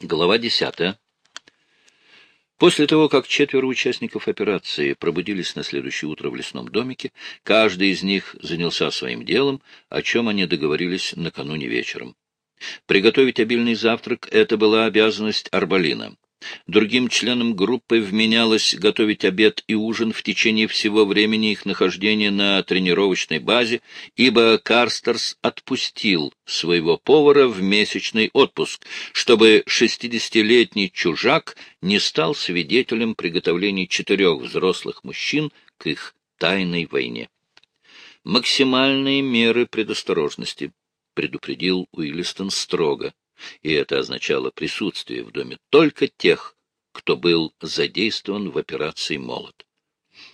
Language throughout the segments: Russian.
Глава десятая. После того, как четверо участников операции пробудились на следующее утро в лесном домике, каждый из них занялся своим делом, о чем они договорились накануне вечером. Приготовить обильный завтрак — это была обязанность Арбалина. Другим членам группы вменялось готовить обед и ужин в течение всего времени их нахождения на тренировочной базе, ибо Карстерс отпустил своего повара в месячный отпуск, чтобы шестидесятилетний чужак не стал свидетелем приготовления четырех взрослых мужчин к их тайной войне. Максимальные меры предосторожности, предупредил Уиллистон строго и это означало присутствие в доме только тех, кто был задействован в операции «Молот».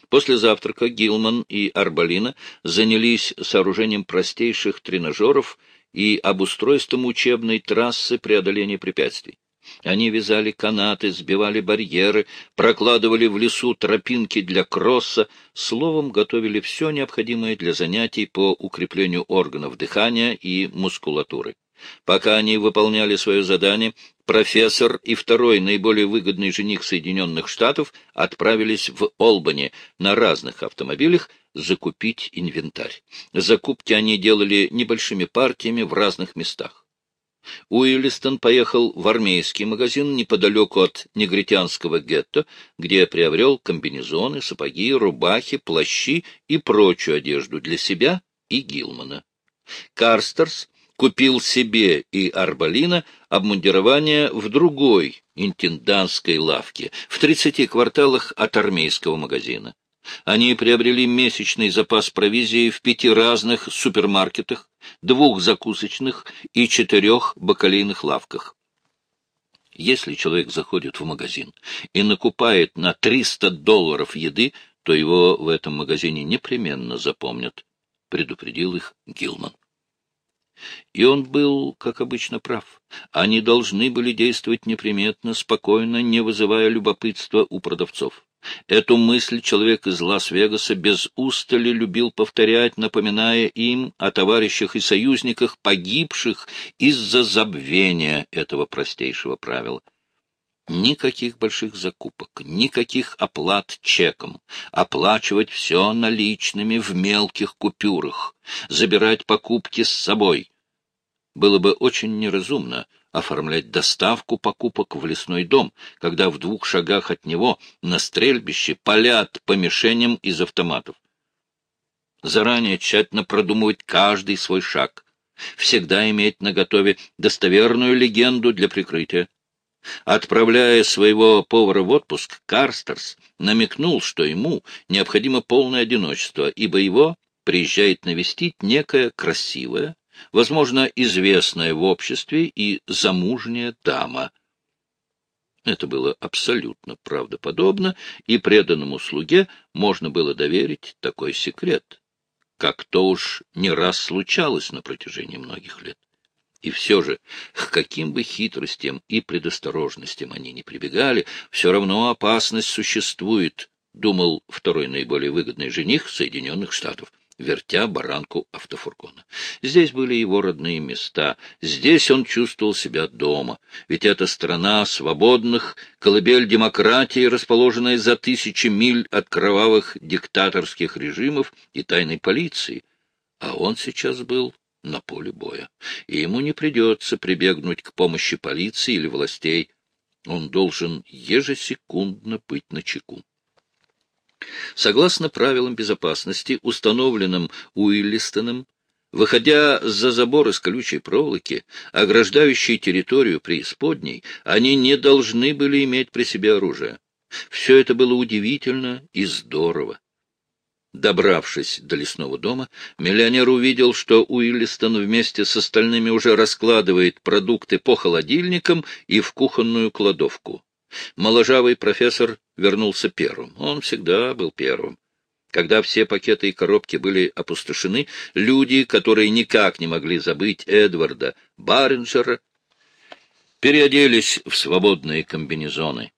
После завтрака Гилман и Арбалина занялись сооружением простейших тренажеров и обустройством учебной трассы преодоления препятствий. Они вязали канаты, сбивали барьеры, прокладывали в лесу тропинки для кросса, словом, готовили все необходимое для занятий по укреплению органов дыхания и мускулатуры. Пока они выполняли свое задание, профессор и второй наиболее выгодный жених Соединенных Штатов отправились в Олбани на разных автомобилях закупить инвентарь. Закупки они делали небольшими партиями в разных местах. Уиллистон поехал в армейский магазин неподалеку от негритянского гетто, где приобрел комбинезоны, сапоги, рубахи, плащи и прочую одежду для себя и Гилмана. Карстерс купил себе и Арбалина обмундирование в другой интендантской лавке, в 30 кварталах от армейского магазина. Они приобрели месячный запас провизии в пяти разных супермаркетах, двух закусочных и четырех бакалейных лавках. Если человек заходит в магазин и накупает на 300 долларов еды, то его в этом магазине непременно запомнят, предупредил их Гилман. И он был, как обычно, прав. Они должны были действовать неприметно, спокойно, не вызывая любопытства у продавцов. Эту мысль человек из Лас-Вегаса без устали любил повторять, напоминая им о товарищах и союзниках, погибших из-за забвения этого простейшего правила. Никаких больших закупок, никаких оплат чеком, оплачивать все наличными в мелких купюрах, забирать покупки с собой. Было бы очень неразумно оформлять доставку покупок в лесной дом, когда в двух шагах от него на стрельбище палят по мишеням из автоматов. Заранее тщательно продумывать каждый свой шаг, всегда иметь наготове достоверную легенду для прикрытия. Отправляя своего повара в отпуск, Карстерс намекнул, что ему необходимо полное одиночество, ибо его приезжает навестить некая красивая, возможно, известная в обществе и замужняя дама. Это было абсолютно правдоподобно, и преданному слуге можно было доверить такой секрет, как то уж не раз случалось на протяжении многих лет. И все же, к каким бы хитростям и предосторожностям они не прибегали, все равно опасность существует, думал второй наиболее выгодный жених Соединенных Штатов вертя баранку автофургона. Здесь были его родные места, здесь он чувствовал себя дома, ведь это страна свободных, колыбель демократии, расположенная за тысячи миль от кровавых диктаторских режимов и тайной полиции, а он сейчас был на поле боя, и ему не придется прибегнуть к помощи полиции или властей. Он должен ежесекундно быть начеку. Согласно правилам безопасности, установленным Уиллистоном, выходя за забор из колючей проволоки, ограждающей территорию преисподней, они не должны были иметь при себе оружие. Все это было удивительно и здорово. Добравшись до лесного дома, миллионер увидел, что Уиллистон вместе с остальными уже раскладывает продукты по холодильникам и в кухонную кладовку. Моложавый профессор вернулся первым. Он всегда был первым. Когда все пакеты и коробки были опустошены, люди, которые никак не могли забыть Эдварда Баринджера, переоделись в свободные комбинезоны.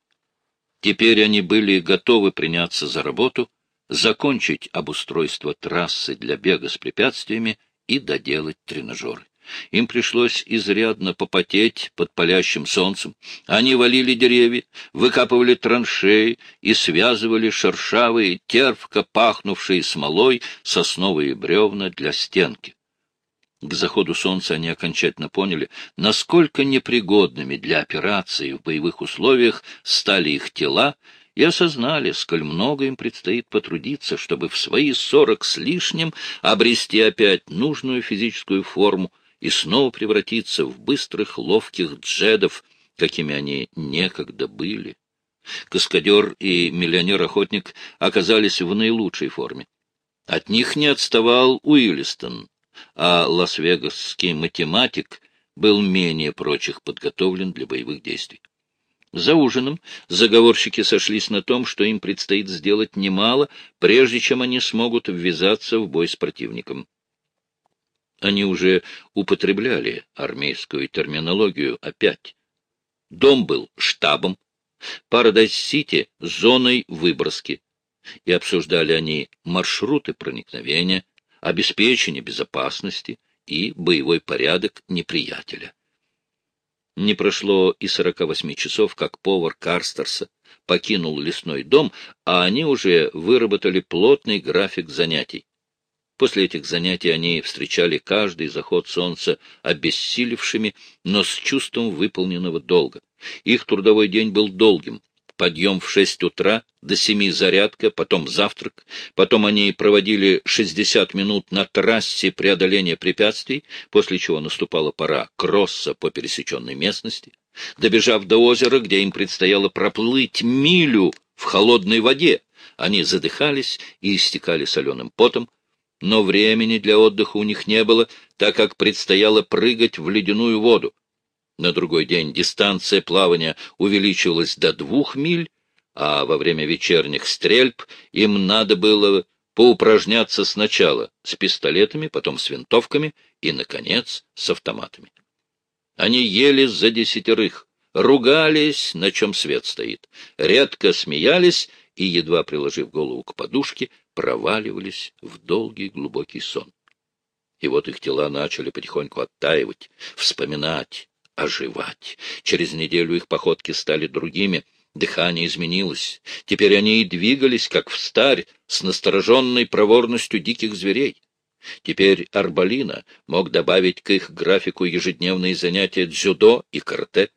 Теперь они были готовы приняться за работу, закончить обустройство трассы для бега с препятствиями и доделать тренажеры. Им пришлось изрядно попотеть под палящим солнцем. Они валили деревья, выкапывали траншеи и связывали шершавые, терпко пахнувшие смолой сосновые бревна для стенки. К заходу солнца они окончательно поняли, насколько непригодными для операции в боевых условиях стали их тела, и осознали, сколь много им предстоит потрудиться, чтобы в свои сорок с лишним обрести опять нужную физическую форму, и снова превратиться в быстрых, ловких джедов, какими они некогда были. Каскадер и миллионер-охотник оказались в наилучшей форме. От них не отставал Уиллистон, а лас-вегасский математик был менее прочих подготовлен для боевых действий. За ужином заговорщики сошлись на том, что им предстоит сделать немало, прежде чем они смогут ввязаться в бой с противником. Они уже употребляли армейскую терминологию опять. Дом был штабом, Парадайз-Сити — зоной выброски, и обсуждали они маршруты проникновения, обеспечение безопасности и боевой порядок неприятеля. Не прошло и сорока восьми часов, как повар Карстерса покинул лесной дом, а они уже выработали плотный график занятий. После этих занятий они встречали каждый заход солнца обессилевшими, но с чувством выполненного долга. Их трудовой день был долгим. Подъем в шесть утра, до семи зарядка, потом завтрак, потом они проводили шестьдесят минут на трассе преодоления препятствий, после чего наступала пора кросса по пересеченной местности. Добежав до озера, где им предстояло проплыть милю в холодной воде, они задыхались и истекали соленым потом, но времени для отдыха у них не было, так как предстояло прыгать в ледяную воду. На другой день дистанция плавания увеличилась до двух миль, а во время вечерних стрельб им надо было поупражняться сначала с пистолетами, потом с винтовками и, наконец, с автоматами. Они ели за десятерых, ругались, на чем свет стоит, редко смеялись и, едва приложив голову к подушке, проваливались в долгий глубокий сон. И вот их тела начали потихоньку оттаивать, вспоминать, оживать. Через неделю их походки стали другими, дыхание изменилось. Теперь они и двигались, как в старь, с настороженной проворностью диких зверей. Теперь Арбалина мог добавить к их графику ежедневные занятия дзюдо и карате,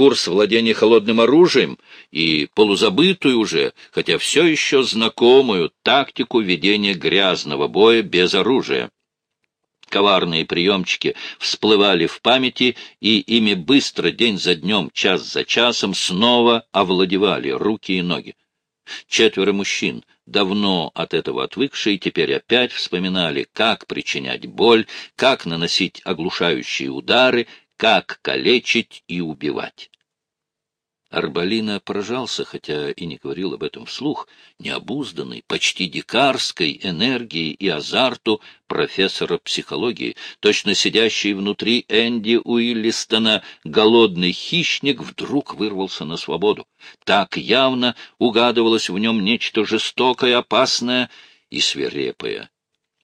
курс владения холодным оружием и полузабытую уже, хотя все еще знакомую, тактику ведения грязного боя без оружия. Коварные приемчики всплывали в памяти, и ими быстро, день за днем, час за часом, снова овладевали руки и ноги. Четверо мужчин, давно от этого отвыкшие, теперь опять вспоминали, как причинять боль, как наносить оглушающие удары, как калечить и убивать. Арбалина поражался, хотя и не говорил об этом вслух, необузданной, почти дикарской энергии и азарту профессора психологии, точно сидящий внутри Энди Уиллистона голодный хищник вдруг вырвался на свободу. Так явно угадывалось в нем нечто жестокое, опасное и свирепое.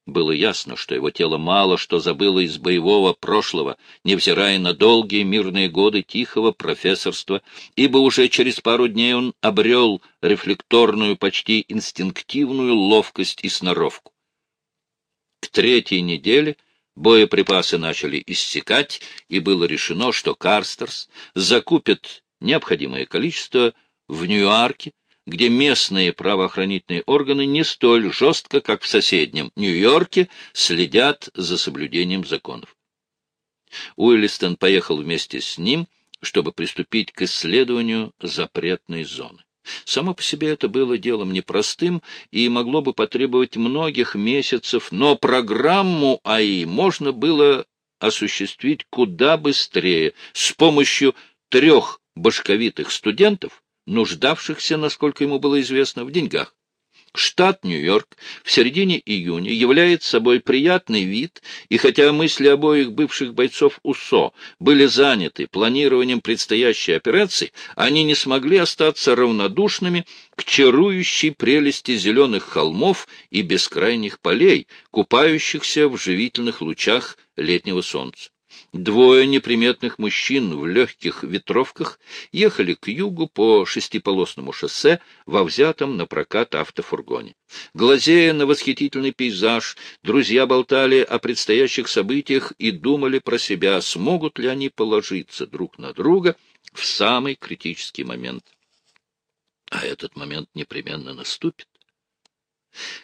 Было ясно, что его тело мало что забыло из боевого прошлого, невзирая на долгие мирные годы тихого профессорства, ибо уже через пару дней он обрел рефлекторную, почти инстинктивную ловкость и сноровку. К третьей неделе боеприпасы начали иссякать, и было решено, что Карстерс закупит необходимое количество в Нью-Йорке, где местные правоохранительные органы не столь жестко, как в соседнем Нью-Йорке, следят за соблюдением законов. Уиллистон поехал вместе с ним, чтобы приступить к исследованию запретной зоны. Само по себе это было делом непростым и могло бы потребовать многих месяцев, но программу АИ можно было осуществить куда быстрее с помощью трех башковитых студентов, нуждавшихся, насколько ему было известно, в деньгах. Штат Нью-Йорк в середине июня является собой приятный вид, и хотя мысли обоих бывших бойцов УСО были заняты планированием предстоящей операции, они не смогли остаться равнодушными к чарующей прелести зеленых холмов и бескрайних полей, купающихся в живительных лучах летнего солнца. Двое неприметных мужчин в легких ветровках ехали к югу по шестиполосному шоссе во взятом на прокат автофургоне. Глазея на восхитительный пейзаж, друзья болтали о предстоящих событиях и думали про себя, смогут ли они положиться друг на друга в самый критический момент. А этот момент непременно наступит.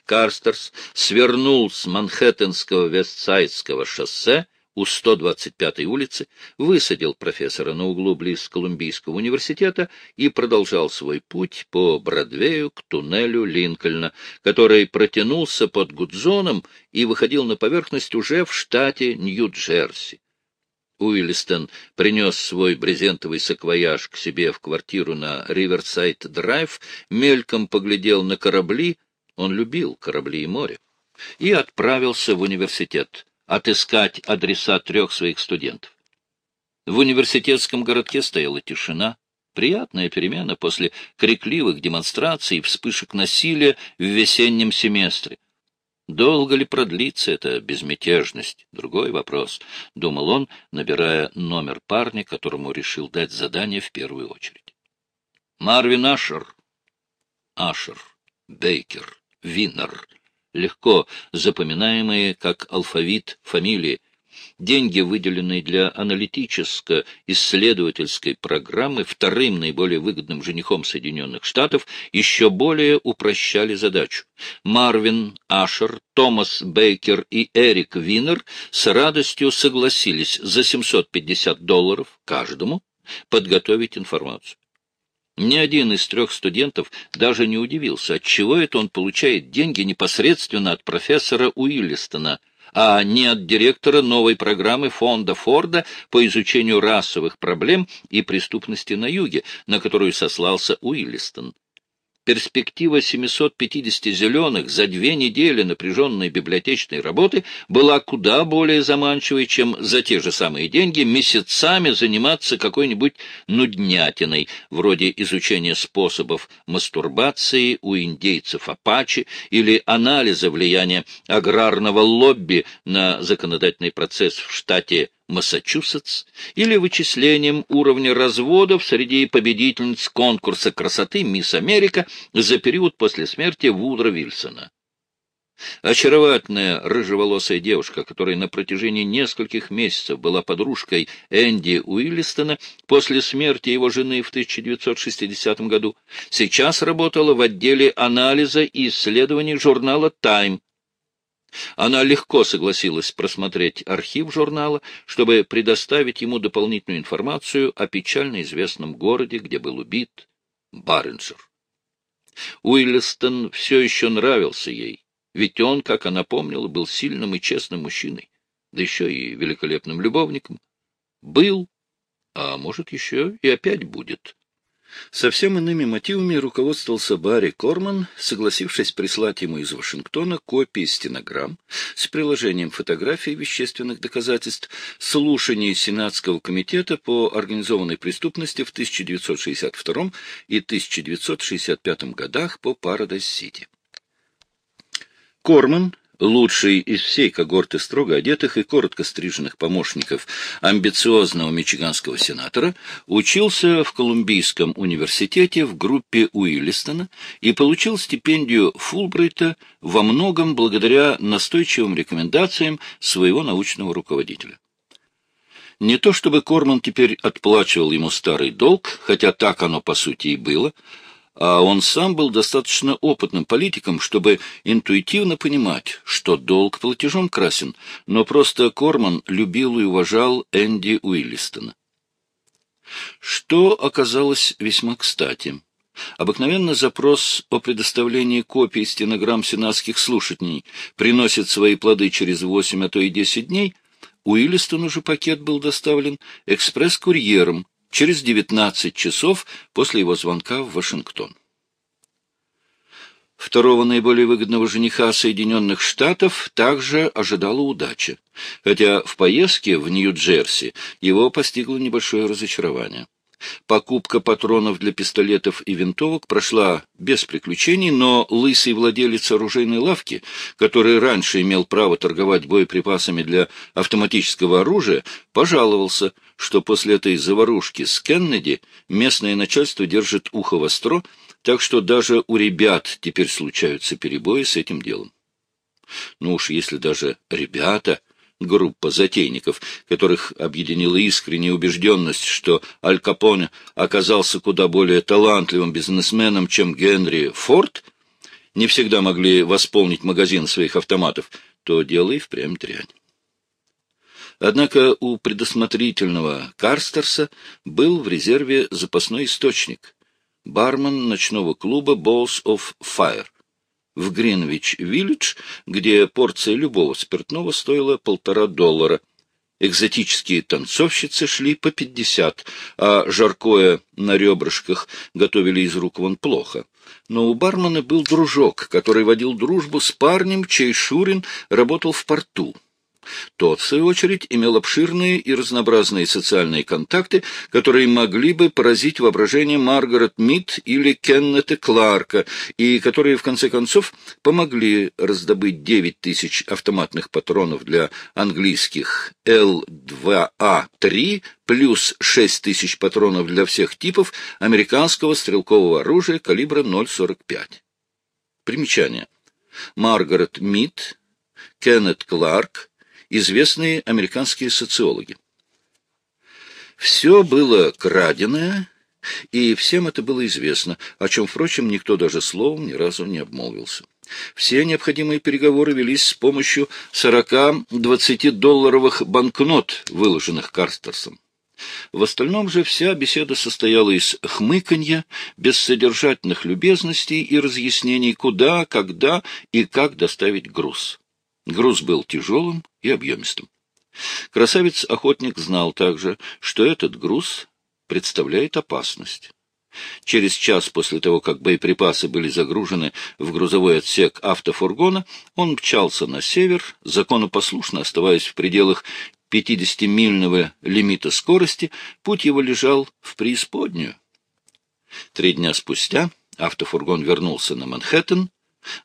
Карстерс свернул с Манхэттенского Вестсайдского шоссе у 125-й улицы, высадил профессора на углу близ Колумбийского университета и продолжал свой путь по Бродвею к туннелю Линкольна, который протянулся под Гудзоном и выходил на поверхность уже в штате Нью-Джерси. Уиллистон принес свой брезентовый саквояж к себе в квартиру на Риверсайд-драйв, мельком поглядел на корабли, он любил корабли и море, и отправился в университет отыскать адреса трех своих студентов. В университетском городке стояла тишина, приятная перемена после крикливых демонстраций и вспышек насилия в весеннем семестре. Долго ли продлится эта безмятежность? Другой вопрос, — думал он, набирая номер парня, которому решил дать задание в первую очередь. Марвин Ашер. Ашер. Бейкер. Винер легко запоминаемые как алфавит фамилии, деньги, выделенные для аналитическо-исследовательской программы вторым наиболее выгодным женихом Соединенных Штатов, еще более упрощали задачу. Марвин Ашер, Томас Бейкер и Эрик Винер с радостью согласились за 750 долларов каждому подготовить информацию. Ни один из трех студентов даже не удивился, отчего это он получает деньги непосредственно от профессора Уиллистона, а не от директора новой программы фонда Форда по изучению расовых проблем и преступности на юге, на которую сослался Уиллистон. Перспектива 750 зеленых за две недели напряженной библиотечной работы была куда более заманчивой, чем за те же самые деньги месяцами заниматься какой-нибудь нуднятиной, вроде изучения способов мастурбации у индейцев Апачи или анализа влияния аграрного лобби на законодательный процесс в штате Массачусетс или вычислением уровня разводов среди победительниц конкурса красоты «Мисс Америка» за период после смерти Вудра Вильсона. Очаровательная рыжеволосая девушка, которая на протяжении нескольких месяцев была подружкой Энди Уиллистона после смерти его жены в 1960 году, сейчас работала в отделе анализа и исследований журнала «Тайм», она легко согласилась просмотреть архив журнала, чтобы предоставить ему дополнительную информацию о печально известном городе, где был убит Баренджер. Уиллистон все еще нравился ей, ведь он, как она помнила, был сильным и честным мужчиной, да еще и великолепным любовником. Был, а может, еще и опять будет. Совсем иными мотивами руководствовался Барри Корман, согласившись прислать ему из Вашингтона копии стенограмм с приложением фотографий вещественных доказательств слушаний Сенатского комитета по организованной преступности в 1962 и 1965 годах по Парадайз-Сити. Корман лучший из всей когорты строго одетых и коротко стриженных помощников амбициозного мичиганского сенатора, учился в Колумбийском университете в группе Уиллистона и получил стипендию Фулбрайта во многом благодаря настойчивым рекомендациям своего научного руководителя. Не то чтобы Корман теперь отплачивал ему старый долг, хотя так оно по сути и было, а он сам был достаточно опытным политиком, чтобы интуитивно понимать, что долг платежом красен, но просто Корман любил и уважал Энди Уиллистона. Что оказалось весьма кстати. Обыкновенно запрос о предоставлении копий стенограмм сенатских слушаний приносит свои плоды через восемь, а то и десять дней. Уиллистону же пакет был доставлен экспресс-курьером, через 19 часов после его звонка в Вашингтон. Второго наиболее выгодного жениха Соединенных Штатов также ожидала удача, хотя в поездке в Нью-Джерси его постигло небольшое разочарование. Покупка патронов для пистолетов и винтовок прошла без приключений, но лысый владелец оружейной лавки, который раньше имел право торговать боеприпасами для автоматического оружия, пожаловался, что после этой заварушки с Кеннеди местное начальство держит ухо востро, так что даже у ребят теперь случаются перебои с этим делом. Ну уж если даже ребята группа затейников, которых объединила искренняя убежденность, что Аль Капоне оказался куда более талантливым бизнесменом, чем Генри Форд, не всегда могли восполнить магазин своих автоматов, то дело и впрямь дрянь. Однако у предусмотрительного Карстерса был в резерве запасной источник — бармен ночного клуба Balls of Fire — в Гринвич-Виллидж, где порция любого спиртного стоила полтора доллара. Экзотические танцовщицы шли по пятьдесят, а жаркое на ребрышках готовили из рук вон плохо. Но у бармена был дружок, который водил дружбу с парнем, чей Шурин работал в порту. Тот, в свою очередь, имел обширные и разнообразные социальные контакты, которые могли бы поразить воображение Маргарет Мид или Кеннета Кларка, и которые, в конце концов, помогли раздобыть 9 тысяч автоматных патронов для английских Л-2А-3 плюс 6 тысяч патронов для всех типов американского стрелкового оружия калибра 0,45. Примечание. Маргарет Мид, Кеннет Кларк, известные американские социологи. Все было краденое, и всем это было известно, о чем, впрочем, никто даже словом ни разу не обмолвился. Все необходимые переговоры велись с помощью 40-20-долларовых банкнот, выложенных Карстерсом. В остальном же вся беседа состояла из хмыканья, бессодержательных любезностей и разъяснений, куда, когда и как доставить груз. Груз был тяжелым и объемистым. Красавец-охотник знал также, что этот груз представляет опасность. Через час после того, как боеприпасы были загружены в грузовой отсек автофургона, он мчался на север, законопослушно оставаясь в пределах 50-мильного лимита скорости, путь его лежал в преисподнюю. Три дня спустя автофургон вернулся на Манхэттен,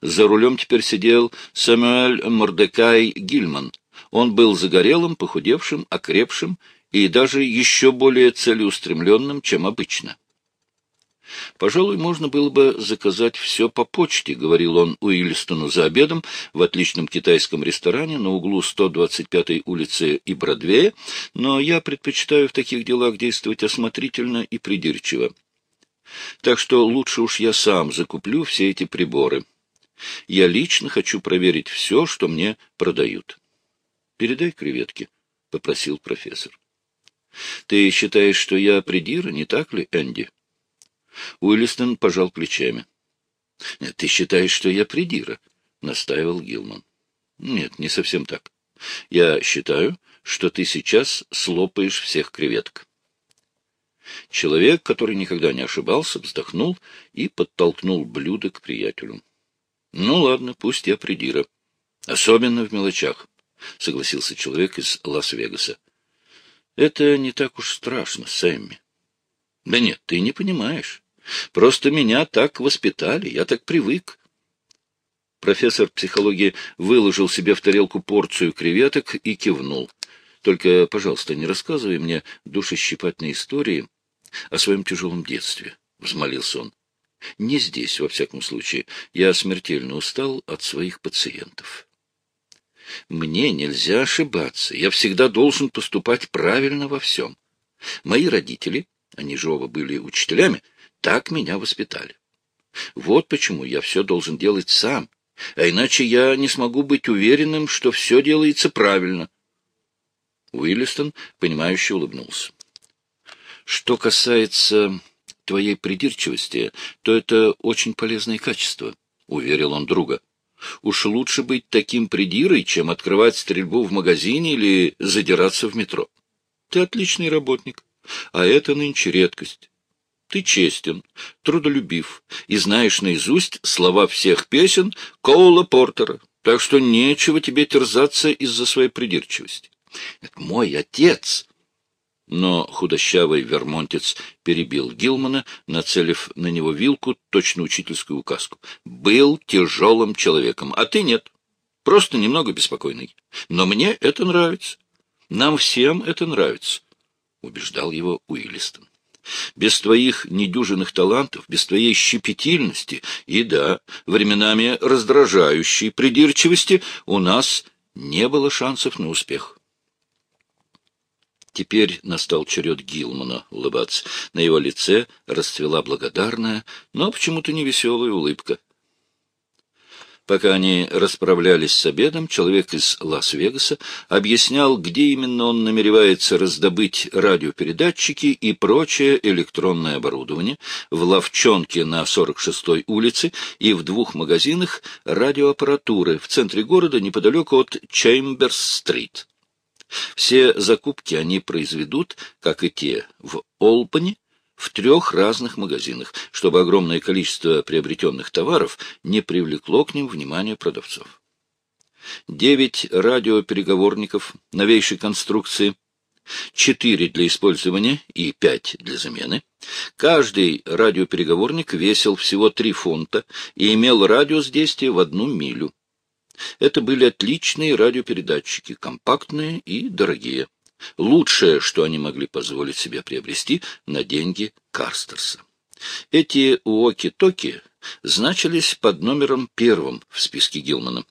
за рулем теперь сидел Сэмюэль Мордекай Гильман. Он был загорелым, похудевшим, окрепшим и даже еще более целеустремленным, чем обычно. «Пожалуй, можно было бы заказать все по почте», — говорил он Уиллистону за обедом в отличном китайском ресторане на углу 125-й улицы и Бродвея, но я предпочитаю в таких делах действовать осмотрительно и придирчиво. Так что лучше уж я сам закуплю все эти приборы. Я лично хочу проверить все, что мне продают. — Передай креветки, — попросил профессор. — Ты считаешь, что я придира, не так ли, Энди? Уиллистон пожал плечами. — Ты считаешь, что я придира? — настаивал Гилман. — Нет, не совсем так. Я считаю, что ты сейчас слопаешь всех креветок. Человек, который никогда не ошибался, вздохнул и подтолкнул блюдо к приятелю. Ну, ладно, пусть я придира. Особенно в мелочах, — согласился человек из Лас-Вегаса. Это не так уж страшно, Сэмми. Да нет, ты не понимаешь. Просто меня так воспитали, я так привык. Профессор психологии выложил себе в тарелку порцию креветок и кивнул. Только, пожалуйста, не рассказывай мне душещипательные истории о своем тяжелом детстве, — взмолился он. Не здесь, во всяком случае. Я смертельно устал от своих пациентов. Мне нельзя ошибаться. Я всегда должен поступать правильно во всем. Мои родители, они же оба были учителями, так меня воспитали. Вот почему я все должен делать сам, а иначе я не смогу быть уверенным, что все делается правильно. Уиллистон, понимающе улыбнулся. Что касается твоей придирчивости, то это очень полезное качество, — уверил он друга. Уж лучше быть таким придирой, чем открывать стрельбу в магазине или задираться в метро. Ты отличный работник, а это нынче редкость. Ты честен, трудолюбив и знаешь наизусть слова всех песен Коула Портера, так что нечего тебе терзаться из-за своей придирчивости. Это мой отец Но худощавый вермонтец перебил Гилмана, нацелив на него вилку, точно учительскую указку. «Был тяжелым человеком, а ты нет. Просто немного беспокойный. Но мне это нравится. Нам всем это нравится», — убеждал его Уиллистон. «Без твоих недюжинных талантов, без твоей щепетильности и, да, временами раздражающей придирчивости у нас не было шансов на успех». Теперь настал черед Гилмана улыбаться. На его лице расцвела благодарная, но почему-то невеселая улыбка. Пока они расправлялись с обедом, человек из Лас-Вегаса объяснял, где именно он намеревается раздобыть радиопередатчики и прочее электронное оборудование в лавчонке на 46-й улице и в двух магазинах радиоаппаратуры в центре города неподалеку от Чеймберс-стрит. Все закупки они произведут, как и те в Олбани, в трех разных магазинах, чтобы огромное количество приобретенных товаров не привлекло к ним внимание продавцов. Девять радиопереговорников новейшей конструкции, четыре для использования и пять для замены. Каждый радиопереговорник весил всего три фунта и имел радиус действия в одну милю. Это были отличные радиопередатчики, компактные и дорогие. Лучшее, что они могли позволить себе приобрести на деньги Карстерса. Эти уоки-токи значились под номером первым в списке Гилмана.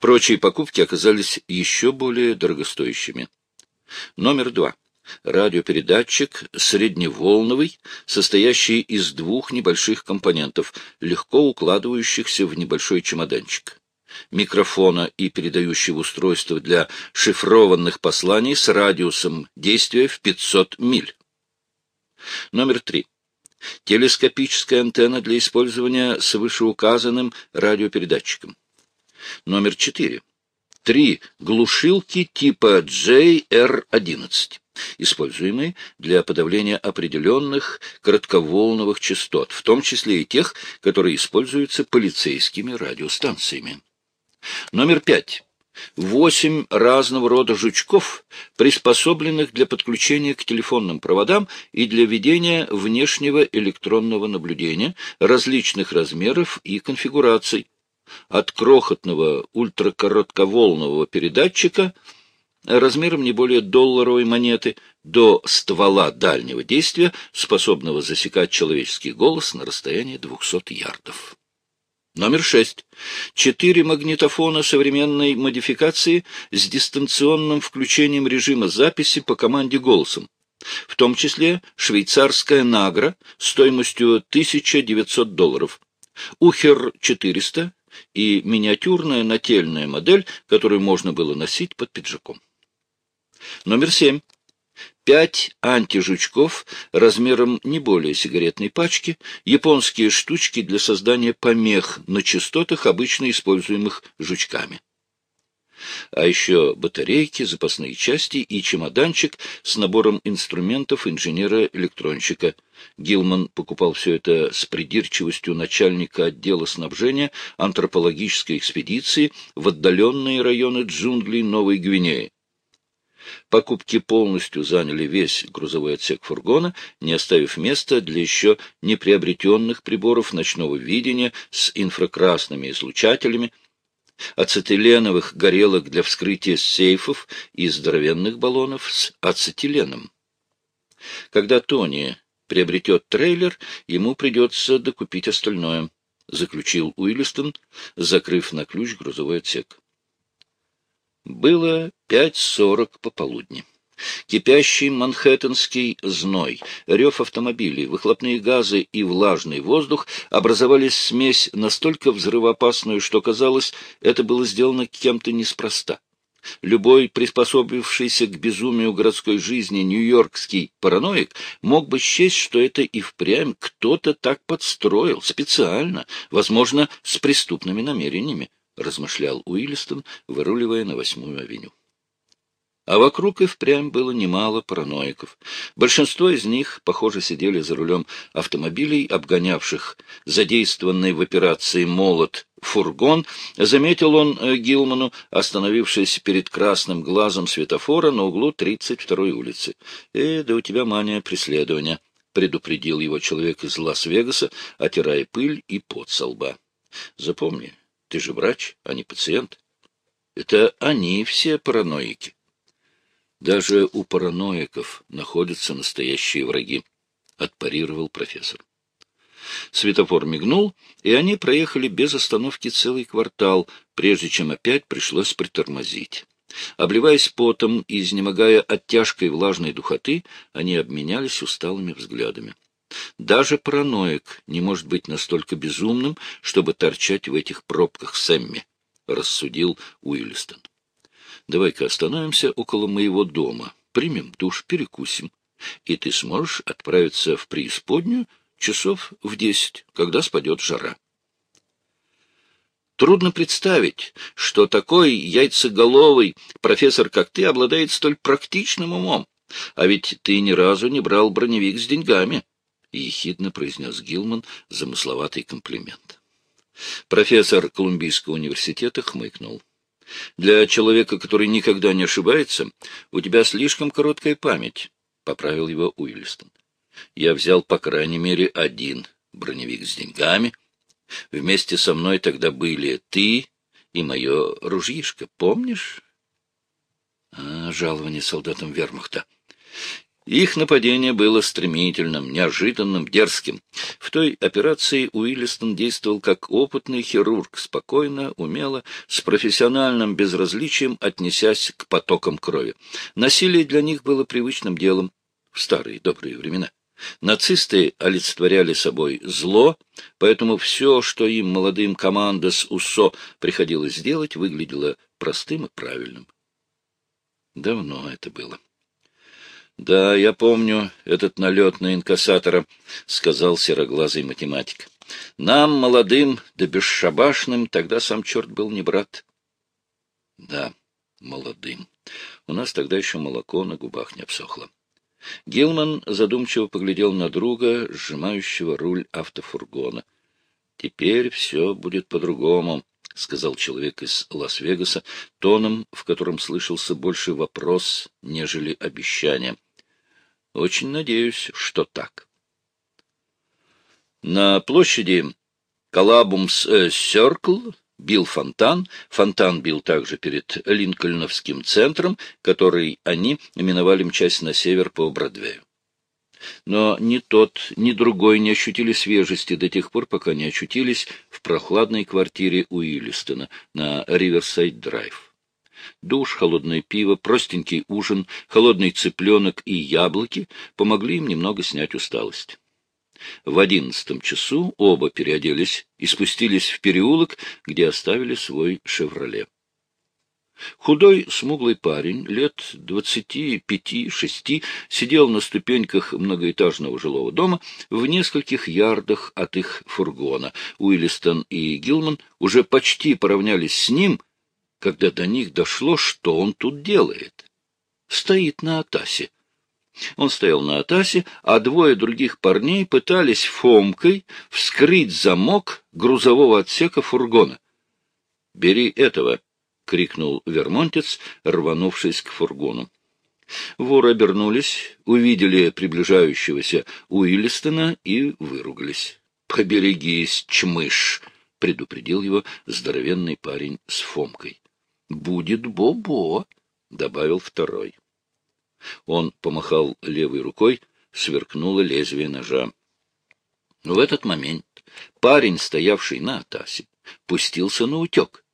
Прочие покупки оказались еще более дорогостоящими. Номер два. Радиопередатчик средневолновый, состоящий из двух небольших компонентов, легко укладывающихся в небольшой чемоданчик микрофона и передающего устройства для шифрованных посланий с радиусом действия в 500 миль. Номер три. Телескопическая антенна для использования с вышеуказанным радиопередатчиком. Номер четыре. Три глушилки типа JR-11, используемые для подавления определенных коротковолновых частот, в том числе и тех, которые используются полицейскими радиостанциями. Номер пять. Восемь разного рода жучков, приспособленных для подключения к телефонным проводам и для ведения внешнего электронного наблюдения различных размеров и конфигураций. От крохотного ультракоротковолнового передатчика размером не более долларовой монеты до ствола дальнего действия, способного засекать человеческий голос на расстоянии 200 ярдов. Номер шесть. Четыре магнитофона современной модификации с дистанционным включением режима записи по команде голосом, в том числе швейцарская «Награ» стоимостью 1900 долларов, Ухер 400 и миниатюрная нательная модель, которую можно было носить под пиджаком. Номер семь пять антижучков размером не более сигаретной пачки, японские штучки для создания помех на частотах, обычно используемых жучками. А еще батарейки, запасные части и чемоданчик с набором инструментов инженера-электронщика. Гилман покупал все это с придирчивостью начальника отдела снабжения антропологической экспедиции в отдаленные районы джунглей Новой Гвинеи. Покупки полностью заняли весь грузовой отсек фургона, не оставив места для еще неприобретенных приборов ночного видения с инфракрасными излучателями, ацетиленовых горелок для вскрытия сейфов и здоровенных баллонов с ацетиленом. Когда Тони приобретет трейлер, ему придется докупить остальное, — заключил Уиллистон, закрыв на ключ грузовой отсек. Было пять сорок пополудни. Кипящий манхэттенский зной, рев автомобилей, выхлопные газы и влажный воздух образовали смесь настолько взрывоопасную, что, казалось, это было сделано кем-то неспроста. Любой приспособившийся к безумию городской жизни нью-йоркский параноик мог бы счесть, что это и впрямь кто-то так подстроил, специально, возможно, с преступными намерениями. — размышлял Уиллистон, выруливая на восьмую авеню. А вокруг и впрямь было немало параноиков. Большинство из них, похоже, сидели за рулем автомобилей, обгонявших задействованный в операции «Молот» фургон, заметил он э, Гилману, остановившись перед красным глазом светофора на углу 32-й улицы. «Э, да у тебя мания преследования», — предупредил его человек из Лас-Вегаса, отирая пыль и пот со лба. «Запомни, ты же врач, а не пациент. Это они все параноики». Даже у параноиков находятся настоящие враги, — отпарировал профессор. Светофор мигнул, и они проехали без остановки целый квартал, прежде чем опять пришлось притормозить. Обливаясь потом и изнемогая от тяжкой влажной духоты, они обменялись усталыми взглядами. Даже параноик не может быть настолько безумным, чтобы торчать в этих пробках Сэмми, — рассудил Уиллистон. Давай-ка остановимся около моего дома, примем душ, перекусим, и ты сможешь отправиться в преисподнюю часов в десять, когда спадет жара. Трудно представить, что такой яйцеголовый профессор, как ты, обладает столь практичным умом. А ведь ты ни разу не брал броневик с деньгами, — ехидно произнес Гилман замысловатый комплимент. Профессор Колумбийского университета хмыкнул. Для человека, который никогда не ошибается, у тебя слишком короткая память, — поправил его Уиллистон. Я взял, по крайней мере, один броневик с деньгами. Вместе со мной тогда были ты и мое ружьишко, помнишь? А, жалование солдатам вермахта. Их нападение было стремительным, неожиданным, дерзким. В той операции Уиллистон действовал как опытный хирург, спокойно, умело, с профессиональным безразличием отнесясь к потокам крови. Насилие для них было привычным делом в старые добрые времена. Нацисты олицетворяли собой зло, поэтому все, что им, молодым командос УСО, приходилось делать, выглядело простым и правильным. Давно это было. — Да, я помню этот налет на инкассатора, — сказал сероглазый математик. — Нам, молодым да бесшабашным, тогда сам черт был не брат. — Да, молодым. У нас тогда еще молоко на губах не обсохло. Гилман задумчиво поглядел на друга, сжимающего руль автофургона. — Теперь все будет по-другому, — сказал человек из Лас-Вегаса, тоном, в котором слышался больше вопрос, нежели обещание. Очень надеюсь, что так. На площади Колабумс-Сёркл бил фонтан. Фонтан бил также перед Линкольновским центром, который они именовали мчась на север по Бродвею. Но ни тот, ни другой не ощутили свежести до тех пор, пока не очутились в прохладной квартире Уиллистона на Риверсайд-драйв душ, холодное пиво, простенький ужин, холодный цыпленок и яблоки помогли им немного снять усталость. В одиннадцатом часу оба переоделись и спустились в переулок, где оставили свой «Шевроле». Худой, смуглый парень, лет двадцати пяти-шести, сидел на ступеньках многоэтажного жилого дома в нескольких ярдах от их фургона. Уиллистон и Гилман уже почти поравнялись с ним — когда до них дошло, что он тут делает. Стоит на Атасе. Он стоял на Атасе, а двое других парней пытались фомкой вскрыть замок грузового отсека фургона. — Бери этого! — крикнул вермонтец, рванувшись к фургону. Воры обернулись, увидели приближающегося Уиллистона и выругались. — Поберегись, чмыш! — предупредил его здоровенный парень с Фомкой. — Будет Бобо, — добавил второй. Он помахал левой рукой, сверкнуло лезвие ножа. В этот момент парень, стоявший на Атасе, пустился на утек,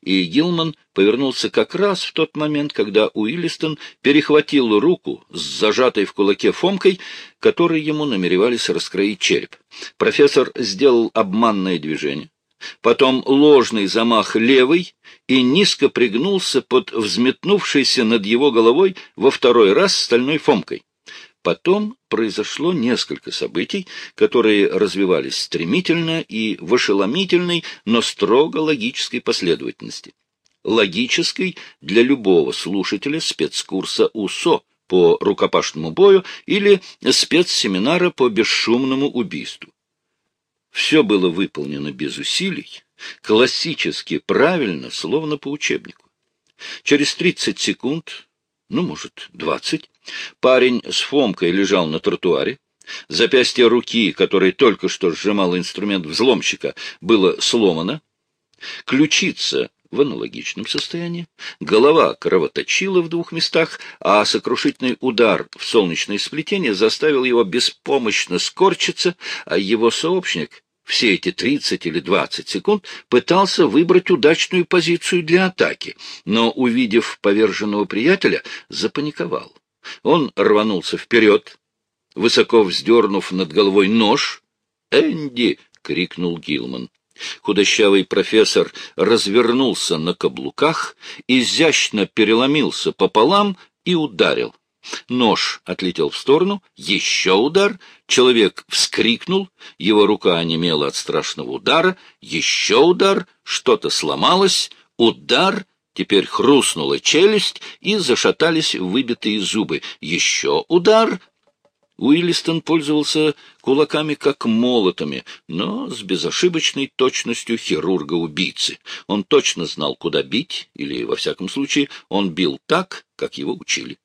и Гилман повернулся как раз в тот момент, когда Уиллистон перехватил руку с зажатой в кулаке Фомкой, которой ему намеревались раскроить череп. Профессор сделал обманное движение потом ложный замах левый и низко пригнулся под взметнувшейся над его головой во второй раз стальной фомкой. Потом произошло несколько событий, которые развивались стремительно и в ошеломительной, но строго логической последовательности. логической для любого слушателя спецкурса УСО по рукопашному бою или спецсеминара по бесшумному убийству. Все было выполнено без усилий, классически правильно, словно по учебнику. Через 30 секунд, ну, может, 20, парень с Фомкой лежал на тротуаре, запястье руки, которой только что сжимал инструмент взломщика, было сломано, ключица в аналогичном состоянии, голова кровоточила в двух местах, а сокрушительный удар в солнечное сплетение заставил его беспомощно скорчиться, а его сообщник все эти 30 или 20 секунд пытался выбрать удачную позицию для атаки, но, увидев поверженного приятеля, запаниковал. Он рванулся вперед, высоко вздернув над головой нож. «Энди!» — крикнул Гилман. Худощавый профессор развернулся на каблуках, изящно переломился пополам и ударил. Нож отлетел в сторону, еще удар, человек вскрикнул, его рука онемела от страшного удара, еще удар, что-то сломалось, удар, теперь хрустнула челюсть и зашатались выбитые зубы, еще удар, Уиллистон пользовался кулаками как молотами, но с безошибочной точностью хирурга-убийцы. Он точно знал, куда бить, или, во всяком случае, он бил так, как его учили.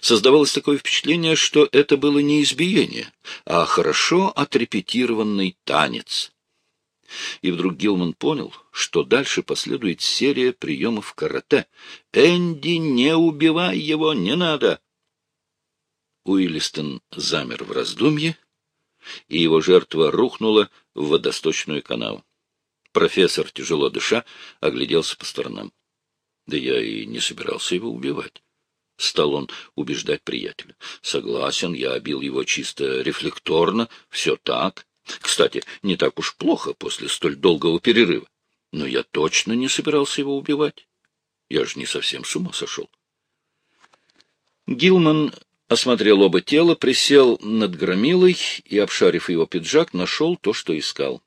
Создавалось такое впечатление, что это было не избиение, а хорошо отрепетированный танец. И вдруг Гилман понял, что дальше последует серия приемов карате. «Энди, не убивай его, не надо!» Уиллистон замер в раздумье, и его жертва рухнула в водосточную канаву. Профессор, тяжело дыша, огляделся по сторонам. Да я и не собирался его убивать. Стал он убеждать приятеля. Согласен, я обил его чисто рефлекторно, все так. Кстати, не так уж плохо после столь долгого перерыва. Но я точно не собирался его убивать. Я же не совсем с ума сошел. Гилман осмотрел оба тела, присел над громилой и, обшарив его пиджак, нашел то, что искал.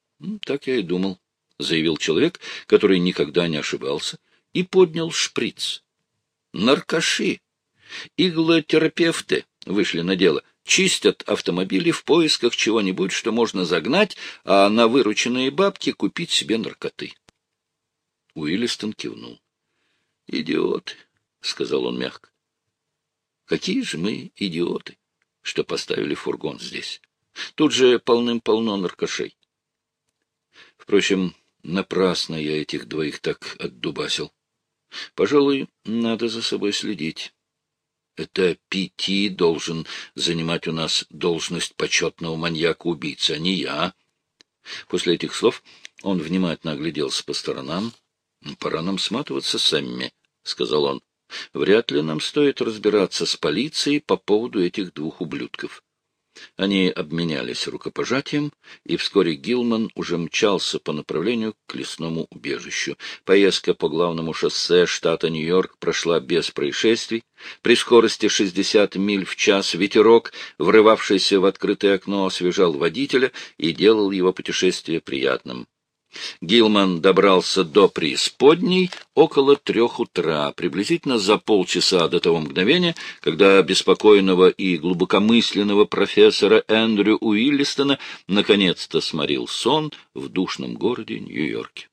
«Так я и думал», — заявил человек, который никогда не ошибался, и поднял шприц. «Наркаши, иглотерапевты вышли на дело, чистят автомобили в поисках чего-нибудь, что можно загнать, а на вырученные бабки купить себе наркоты». Уиллистон кивнул. «Идиот», — сказал он мягко. Какие же мы идиоты, что поставили фургон здесь. Тут же полным-полно наркошей. Впрочем, напрасно я этих двоих так отдубасил. Пожалуй, надо за собой следить. Это Пяти должен занимать у нас должность почетного маньяка-убийцы, а не я. После этих слов он внимательно огляделся по сторонам. — Пора нам сматываться, Сэмми, — сказал он. Вряд ли нам стоит разбираться с полицией по поводу этих двух ублюдков. Они обменялись рукопожатием, и вскоре Гилман уже мчался по направлению к лесному убежищу. Поездка по главному шоссе штата Нью-Йорк прошла без происшествий. При скорости 60 миль в час ветерок, врывавшийся в открытое окно, освежал водителя и делал его путешествие приятным. Гилман добрался до преисподней около трех утра, приблизительно за полчаса до того мгновения, когда беспокойного и глубокомысленного профессора Эндрю Уиллистона наконец-то сморил сон в душном городе Нью-Йорке.